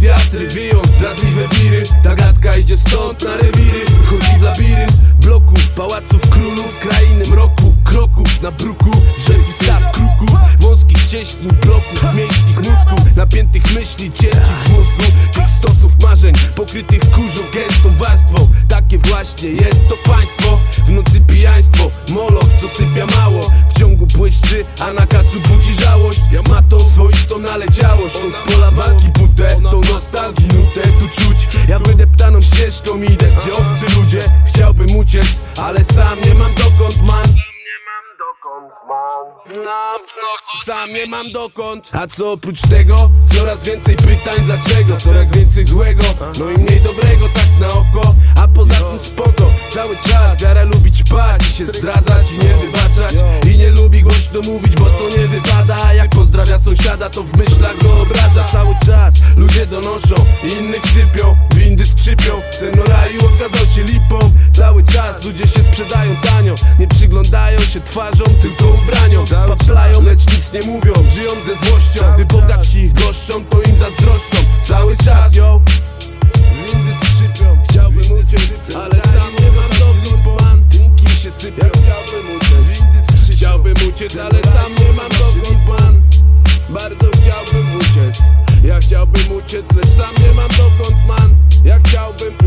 wiatry wiją zdradliwe wiry. Ta gadka idzie stąd na rewiry Wchodzi w labirynt bloków, pałaców królów Krainy mroku, kroków na bruku Drzewki stach kruków, wąskich cieśnin bloków Miejskich mózgów, napiętych myśli, cięci w mózgu Tych stosów marzeń, pokrytych kurzu gęstą warstwą. Takie właśnie jest to państwo. W nocy pijaństwo, moloch co sypia mało. W ciągu błyszczy, a na kacu budzi żałość. Ja ma tą swoistą naleciałość. Tą z pola walki butę, tą nostalgii nutę Tu czuć, ja wydeptaną ścieżką idę Gdzie obcy ludzie, chciałbym uciec Ale sam nie mam dokąd, man. Sam nie mam dokąd. A co oprócz tego? Coraz więcej pytań dlaczego? Coraz więcej złego, no i mniej dobrego tak na oko. A poza tym spoko, cały czas. Wiara lubi ćpać i się zdradzać i nie wybaczać. I nie lubi głośno mówić, bo to nie wypada. A jak pozdrawia sąsiada, to w myślach go obraża. Cały czas ludzie donoszą, innych sypią Windy skrzypią, sen raju okazał się lipą. Cały czas ludzie się sprzedają tanio. Nie przyglądają się twarzą, tylko ubraniom. Paplają, lecz nic nie mówią, żyją ze złością. Gdy bogaci ich goszczą, to im zazdroszczą. Cały czas, yo uciec Ale sam nie mam dokąd, pan Bardzo chciałbym uciec. Ja chciałbym uciec, lecz sam nie mam dokąd, man. Ja chciałbym